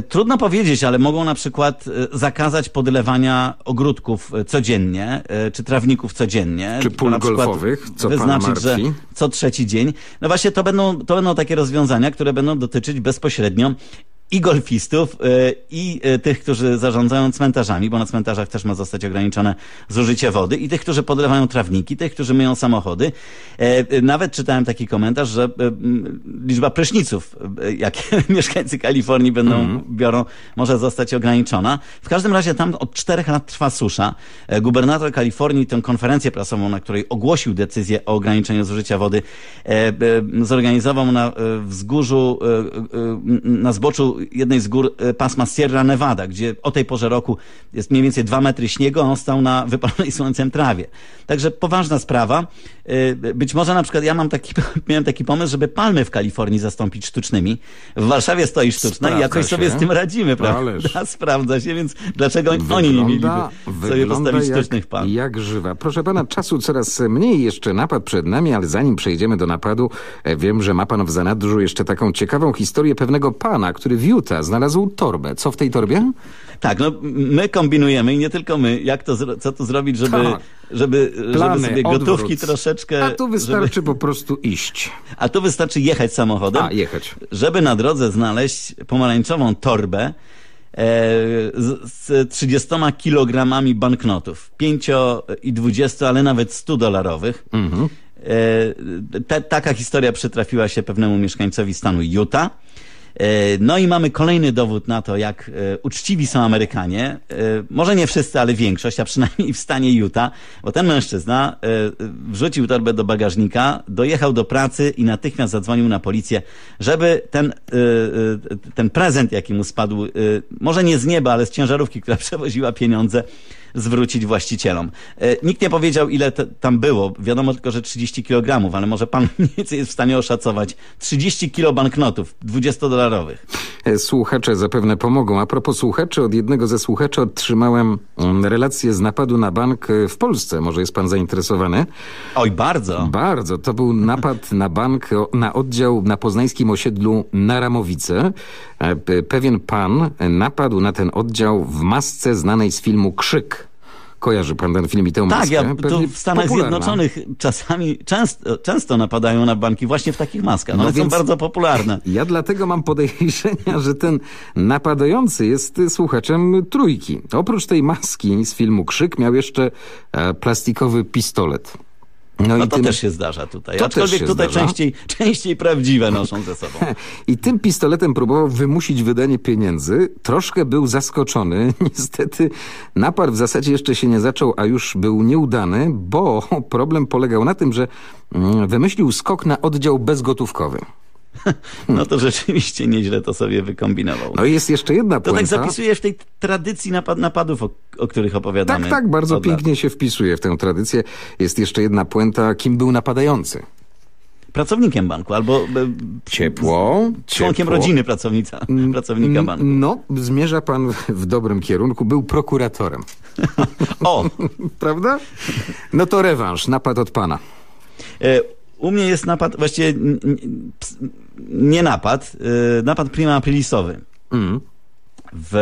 Trudno powiedzieć, ale mogą na przykład zakazać podlewania ogródków codziennie, czy trawników codziennie. Czy pól golfowych, co wyznaczyć, że co trzeci dzień. No właśnie to będą, to będą takie rozwiązania, które będą dotyczyć bezpośrednio i golfistów, e, i e, tych, którzy zarządzają cmentarzami, bo na cmentarzach też ma zostać ograniczone zużycie wody, i tych, którzy podlewają trawniki, tych, którzy myją samochody. E, Nawet czytałem taki komentarz, że liczba pryszniców, jakie mieszkańcy Kalifornii będą biorą, może zostać ograniczona. W każdym razie tam od czterech lat trwa susza. Gubernator Kalifornii tę konferencję prasową, na której ogłosił decyzję o ograniczeniu zużycia wody, zorganizował na wzgórzu, na zboczu jednej z gór e, pasma Sierra Nevada, gdzie o tej porze roku jest mniej więcej dwa metry śniegu, a on stał na wypalonej słońcem trawie. Także poważna sprawa. E, Być może na przykład ja mam taki, miałem taki pomysł, żeby palmy w Kalifornii zastąpić sztucznymi. W Warszawie stoi sztuczna i Sprawdza jakoś sobie się. z tym radzimy, prawda? Ależ. Sprawdza się, więc dlaczego oni nie mieliby sobie postawić jak, sztucznych palm? jak żywa. Proszę pana, czasu coraz mniej, jeszcze napad przed nami, ale zanim przejdziemy do napadu, e, wiem, że ma pan w zanadrzu jeszcze taką ciekawą historię pewnego pana, który Utah znalazł torbę. Co w tej torbie? Tak, no my kombinujemy i nie tylko my, jak to, co tu zrobić, żeby, Tak. żeby, żeby Plany, sobie odwrót. gotówki troszeczkę... A tu wystarczy żeby, po prostu iść. a tu wystarczy jechać samochodem, A, jechać. żeby na drodze znaleźć pomarańczową torbę e, z, z 30 kilogramami banknotów, 5 i 20, ale nawet 100 dolarowych. Mhm. E, ta, taka historia przytrafiła się pewnemu mieszkańcowi stanu Utah. E, No i mamy kolejny dowód na to, jak e, uczciwi są Amerykanie. E, Może nie wszyscy, ale większość, a przynajmniej w stanie Utah, bo ten mężczyzna wrzucił torbę do bagażnika, dojechał do pracy i natychmiast zadzwonił na policję, żeby ten, ten prezent, jaki mu spadł, może nie z nieba, ale z ciężarówki, która przewoziła pieniądze, zwrócić właścicielom. E, Nikt nie powiedział, ile tam było. Wiadomo tylko, że 30 kg, ale może pan mniej jest w stanie oszacować. 30 kilo banknotów 20-dolarowych. E, Słuchacze zapewne pomogą. A propos słuchaczy, od jednego ze słuchaczy otrzymałem mm, relację z napadu na bank e, w Polsce. Może jest pan zainteresowany? Oj, bardzo. Bardzo. To był napad na bank, na oddział na poznańskim osiedlu Naramowice. Pe- Pewien pan napadł na ten oddział w masce znanej z filmu Krzyk. Kojarzy pan ten film i tę maskę? Tak, ja tu Pewnie w Stanach popularna. Zjednoczonych czasami często, często napadają na banki właśnie w takich maskach. No One więc- są bardzo popularne. Ja dlatego mam podejrzenia, że ten napadający jest słuchaczem trójki. Oprócz tej maski z filmu Krzyk miał jeszcze e, plastikowy pistolet. No, i to tym- też się zdarza tutaj. To też Aczkolwiek się tutaj zdarza. częściej, częściej prawdziwe noszą ze sobą. I tym pistoletem próbował wymusić wydanie pieniędzy. Troszkę był zaskoczony. Niestety napar w zasadzie jeszcze się nie zaczął, a już był nieudany, bo problem polegał na tym, że mm, wymyślił skok na oddział bezgotówkowy. No to rzeczywiście nieźle to sobie wykombinował. No i jest jeszcze jedna To puenta. tak zapisujesz w tej tradycji napad, napadów, o, o których opowiadamy. Tak, tak, bardzo od lat. pięknie się wpisuje w tę tradycję. Jest jeszcze jedna puenta, kim był napadający. Pracownikiem banku albo e, Ciepło. członkiem ciepło. rodziny pracownica, pracownika Mm, banku. No, zmierza pan w dobrym kierunku. Był prokuratorem. O! Prawda? No to rewanż, napad od pana. U mnie jest napad, właściwie nie napad, e, napad prima aprilisowy. Mm. W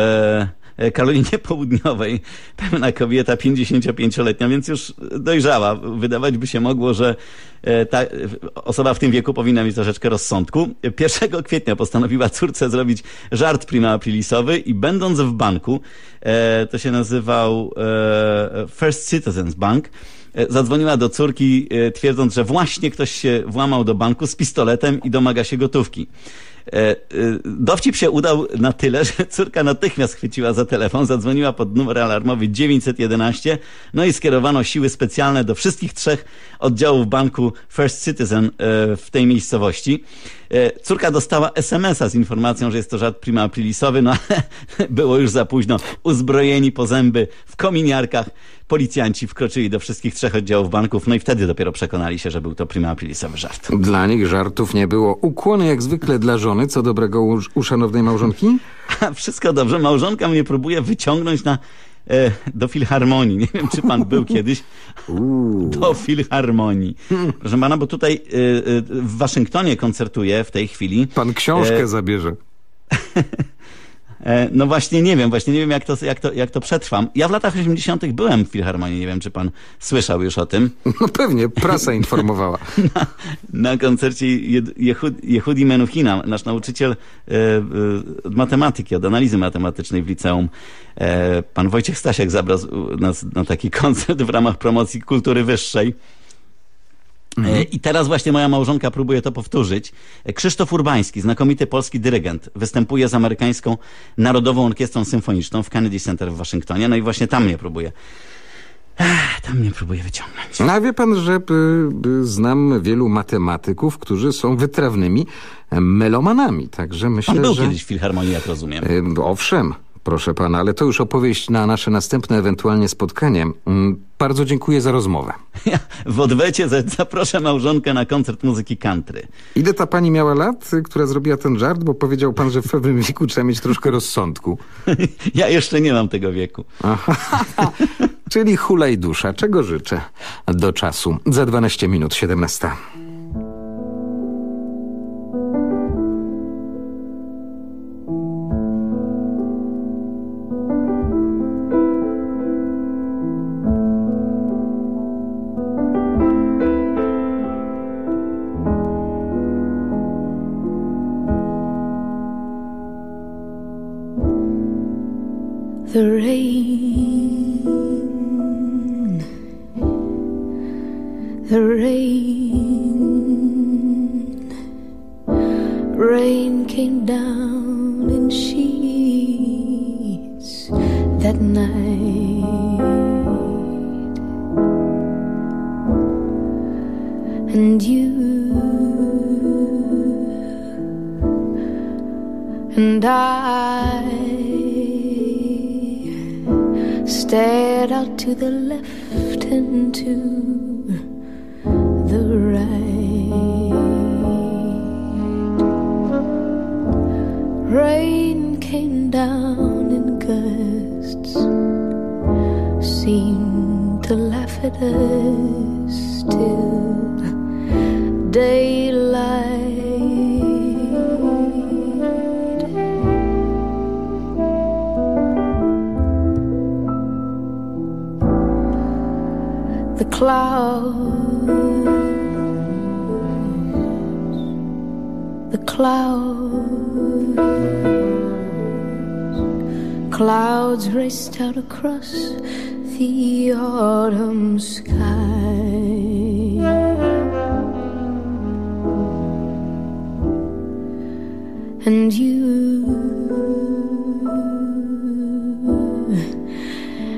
e, Karolinie Południowej pewna kobieta 55-letnia, więc już dojrzała. Wydawać by się mogło, że e, ta osoba w tym wieku powinna mieć troszeczkę rozsądku. 1 kwietnia postanowiła córce zrobić żart prima aprilisowy i będąc w banku, e, to się nazywał First Citizens Bank, zadzwoniła do córki e, twierdząc, że właśnie ktoś się włamał do banku z pistoletem i domaga się gotówki. E, e, Dowcip się udał na tyle, że córka natychmiast chwyciła za telefon, zadzwoniła pod numer alarmowy 911, no i skierowano siły specjalne do wszystkich trzech oddziałów banku First Citizen e, w tej miejscowości. E, Córka dostała SMS-a z informacją, że jest to żart prima aprilisowy, no ale było już za późno. Uzbrojeni po zęby w kominiarkach policjanci wkroczyli do wszystkich trzech oddziałów banków, no i wtedy dopiero przekonali się, że był to prima aprilisowy żart. Dla nich żartów nie było. Ukłony jak zwykle dla żony. Co dobrego u, u szanownej małżonki? A wszystko dobrze. Małżonka mnie próbuje wyciągnąć na, e, do filharmonii. Nie wiem, czy pan był kiedyś do filharmonii. Proszę pana, bo tutaj e, e, w Waszyngtonie koncertuje w tej chwili. Pan książkę E, zabierze. E, No właśnie nie wiem, właśnie nie wiem jak to, jak, to, jak to przetrwam. Ja w latach 80. byłem w Filharmonii, nie wiem czy pan słyszał już o tym. No pewnie, prasa informowała. Na, na koncercie Jehud, Jehudi Menuchina, nasz nauczyciel e, e, od matematyki, od analizy matematycznej w liceum, e, pan Wojciech Stasiak zabrał nas na taki koncert w ramach promocji kultury wyższej. E, I teraz właśnie moja małżonka próbuje to powtórzyć. Krzysztof Urbański, znakomity polski dyrygent, występuje z amerykańską Narodową Orkiestrą Symfoniczną w Kennedy Center w Waszyngtonie, no i właśnie tam mnie próbuje. Ech, tam mnie próbuje wyciągnąć. No, a wie pan, że y, y, znam wielu matematyków, którzy są wytrawnymi melomanami. Także myślę, Pan był że... kiedyś w Filharmonii, jak rozumiem. Y, Owszem, proszę pana, ale to już opowieść na nasze następne ewentualnie spotkanie. Mm, Bardzo dziękuję za rozmowę. Ja w odwecie za- zaproszę małżonkę na koncert muzyki country. Ile ta pani miała lat, y, która zrobiła ten żart? Bo powiedział pan, że w pewnym wieku trzeba mieć troszkę rozsądku. Ja jeszcze nie mam tego wieku. Czyli hulaj dusza. Czego życzę? Do czasu. Za 12 minut 17. The rain, the rain, rain came down in sheets that night, and you. And I stared out to the left and to the right. Rain came down in gusts, seemed to laugh at us till daylight. clouds, the clouds, clouds raced out across the autumn sky. And you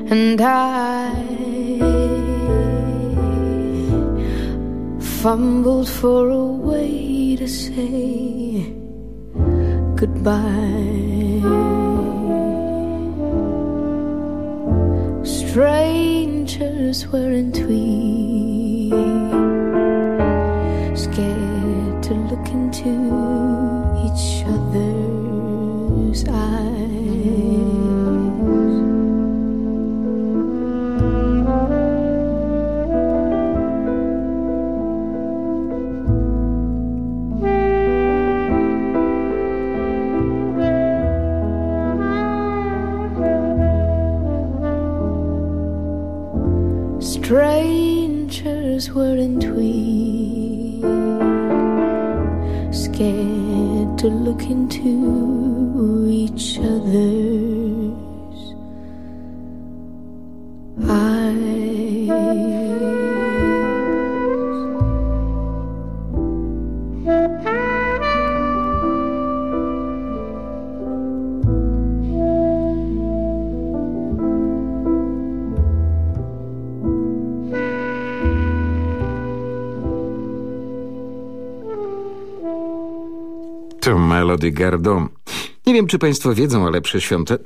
and I. fumbled for a way to say goodbye. Strangers weren't we? were it? To Melody Gardot. Nie wiem, czy państwo wiedzą, ale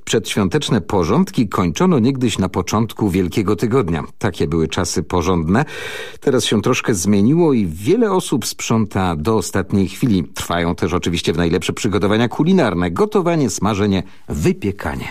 przedświąteczne porządki kończono niegdyś na początku Wielkiego Tygodnia. Takie były czasy porządne. Teraz się troszkę zmieniło i wiele osób sprząta do ostatniej chwili. Trwają też oczywiście w najlepsze przygotowania kulinarne. Gotowanie, smażenie, wypiekanie.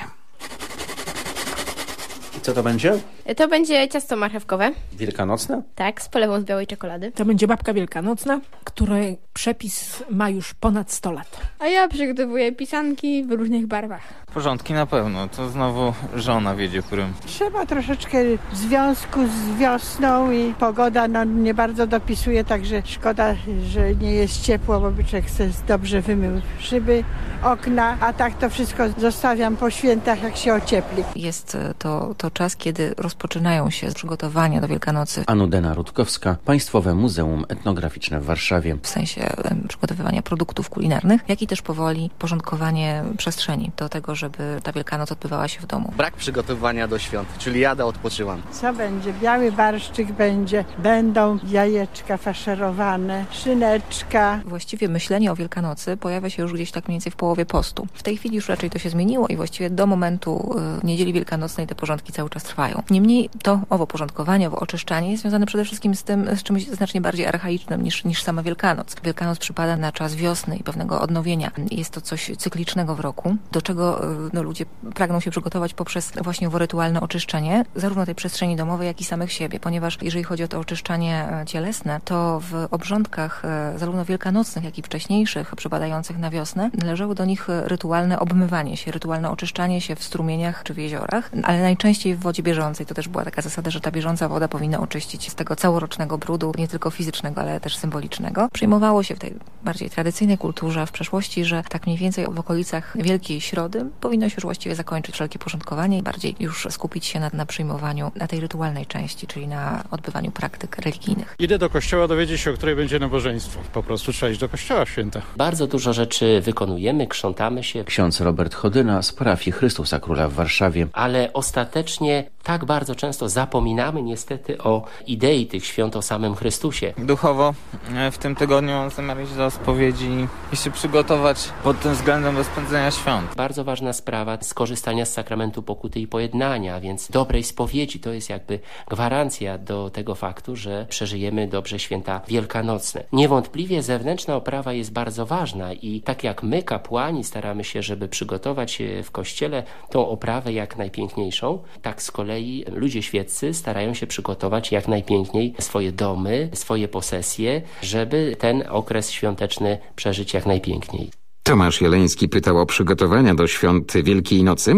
I co to będzie? To będzie ciasto marchewkowe, Wielkanocne? tak, z polewą z białej czekolady. To będzie babka wielkanocna, której przepis ma już ponad 100 lat. A ja przygotowuję pisanki w różnych barwach. Porządki na pewno, to znowu żona wiedzie prym. Trzeba troszeczkę w związku z wiosną i pogoda no, nie bardzo dopisuje, także szkoda, że nie jest ciepło, bo byczek chce dobrze wymył szyby, okna, a tak to wszystko zostawiam po świętach, jak się ociepli. Jest e, to, to czas, kiedy rozpoczynają się przygotowania do Wielkanocy. Anudena Rutkowska, Państwowe Muzeum Etnograficzne w Warszawie. W sensie przygotowywania produktów kulinarnych, jak i też powoli porządkowanie przestrzeni do tego, żeby ta Wielkanoc odbywała się w domu. Brak przygotowania do świąt, czyli jadę, odpoczywam. Co będzie? Biały barszczyk będzie, będą jajeczka faszerowane, szyneczka. Właściwie myślenie o Wielkanocy pojawia się już gdzieś tak mniej więcej w połowie postu. W tej chwili już raczej to się zmieniło i właściwie do momentu y, niedzieli wielkanocnej te porządki cały czas trwają. Niemniej to owo porządkowanie, owo oczyszczanie jest związane przede wszystkim z tym, z czymś znacznie bardziej archaicznym niż, niż sama Wielkanoc. Wielkanoc przypada na czas wiosny i pewnego odnowienia. Jest to coś cyklicznego w roku, do czego y, no, ludzie pragną się przygotować poprzez właśnie owo rytualne oczyszczenie zarówno tej przestrzeni domowej, jak i samych siebie, ponieważ jeżeli chodzi o to oczyszczanie e, cielesne, to w obrządkach e, zarówno wielkanocnych, jak i wcześniejszych, przypadających na wiosnę, należało do nich e, rytualne obmywanie się, rytualne oczyszczanie się w strumieniach czy w jeziorach, ale najczęściej w wodzie bieżącej. To też była taka zasada, że ta bieżąca woda powinna oczyścić z tego całorocznego brudu, nie tylko fizycznego, ale też symbolicznego. Przyjmowało się w tej bardziej tradycyjnej kulturze w przeszłości, że tak mniej więcej w okolicach Wielkiej Środy powinno się już właściwie zakończyć wszelkie porządkowanie i bardziej już skupić się na, na przyjmowaniu, na tej rytualnej części, czyli na odbywaniu praktyk religijnych. Idę do kościoła dowiedzieć się, o której będzie nabożeństwo. Po prostu trzeba iść do kościoła święta. Bardzo dużo rzeczy wykonujemy, krzątamy się, Ksiądz Robert Chodyna z parafii Chrystusa Króla w Warszawie. ale ostatecznie tak bardzo często zapominamy niestety o idei tych świąt, o samym Chrystusie. Duchowo e, w tym tygodniu zamiar iść do spowiedzi i się przygotować pod tym względem do spędzenia świąt. Bardzo ważna sprawa skorzystania z sakramentu pokuty i pojednania, więc dobrej spowiedzi. To jest jakby gwarancja do tego faktu, że przeżyjemy dobrze święta wielkanocne. Niewątpliwie zewnętrzna oprawa jest bardzo ważna i tak jak my, kapłani, staramy się, żeby przygotować w kościele tą oprawę jak najpiękniejszą, tak z kolei ludzie świeccy starają się przygotować jak najpiękniej swoje domy, swoje posesje, żeby ten okres świąteczny przeżyć jak najpiękniej. Tomasz Jeleński pytał o przygotowania do świąt Wielkiej Nocy,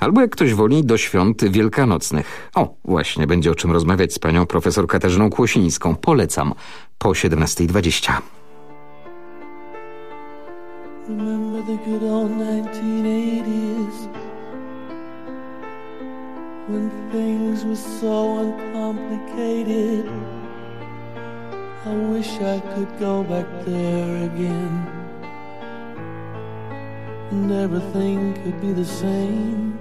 albo jak ktoś woli, do świąt wielkanocnych. O, właśnie, będzie o czym rozmawiać z panią profesor Katarzyną Kłosińską. Polecam po 17.20. Remember the good old 1980s when things were so uncomplicated. I wish I could go back there again. and everything could be the same.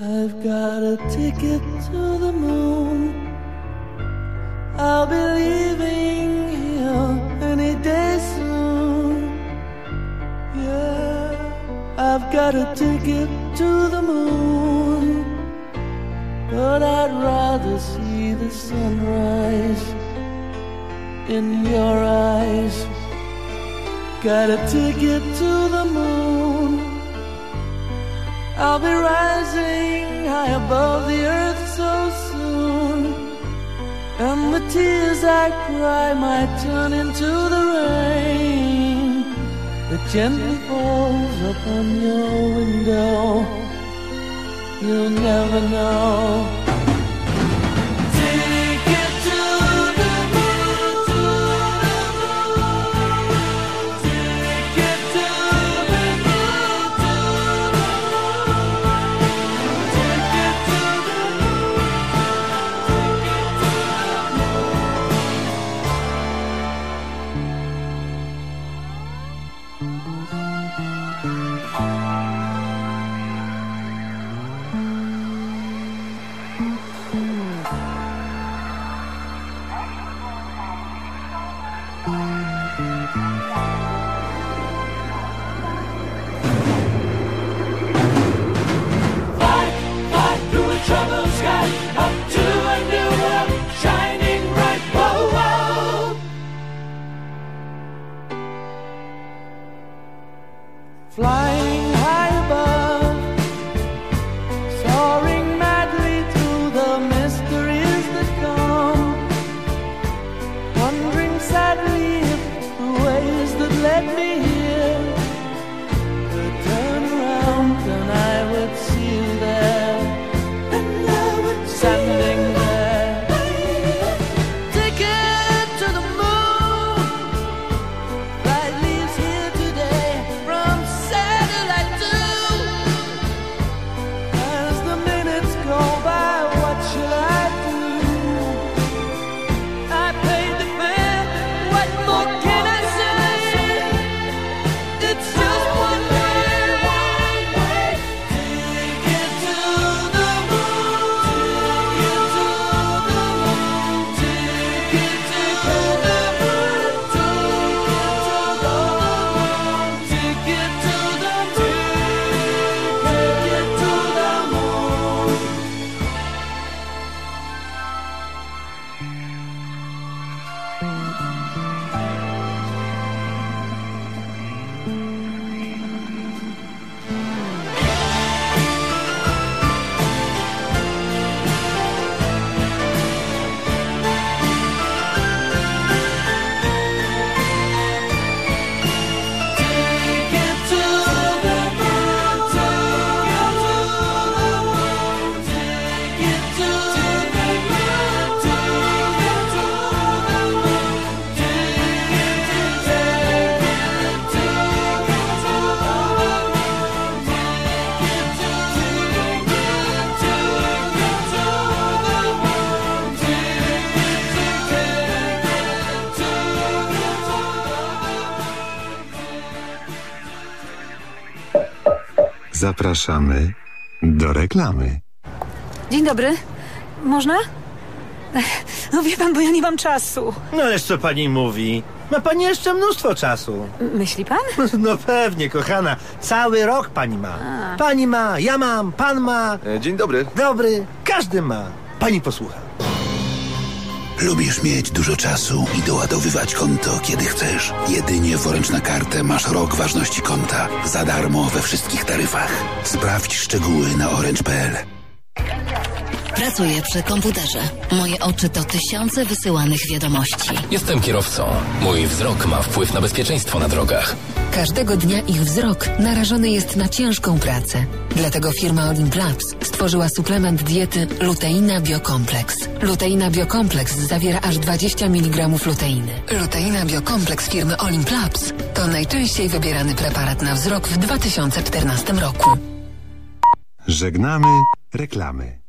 I've got a ticket to the moon. I'll be leaving here any day soon. Yeah, I've got a ticket to the moon. But I'd rather see the sunrise in your eyes. Got a ticket to the moon. I'll be rising high above the earth so soon. And the tears I cry might turn into the rain that gently falls upon your window. You'll never know. Zapraszamy do reklamy. Dzień dobry. Można? No wie pan, bo ja nie mam czasu. No ależ co pani mówi? Ma pani jeszcze mnóstwo czasu. Myśli pan? No pewnie, kochana. Cały rok pani ma. A. Pani ma, ja mam, pan ma. Dzień dobry. Dobry, każdy ma. Pani posłucha. Lubisz mieć dużo czasu i doładowywać konto, kiedy chcesz. Jedynie w Orange na kartę masz rok ważności konta. Za darmo we wszystkich taryfach. Sprawdź szczegóły na orange.pl. Pracuję przy komputerze. Moje oczy to tysiące wysyłanych wiadomości. Jestem kierowcą. Mój wzrok ma wpływ na bezpieczeństwo na drogach. Każdego dnia ich wzrok narażony jest na ciężką pracę. Dlatego firma Olimplabs stworzyła suplement diety Luteina Biokompleks. Luteina Biokompleks zawiera aż 20 mg luteiny. Luteina Biokompleks firmy Olimplabs to najczęściej wybierany preparat na wzrok w 2014 roku. Żegnamy reklamy.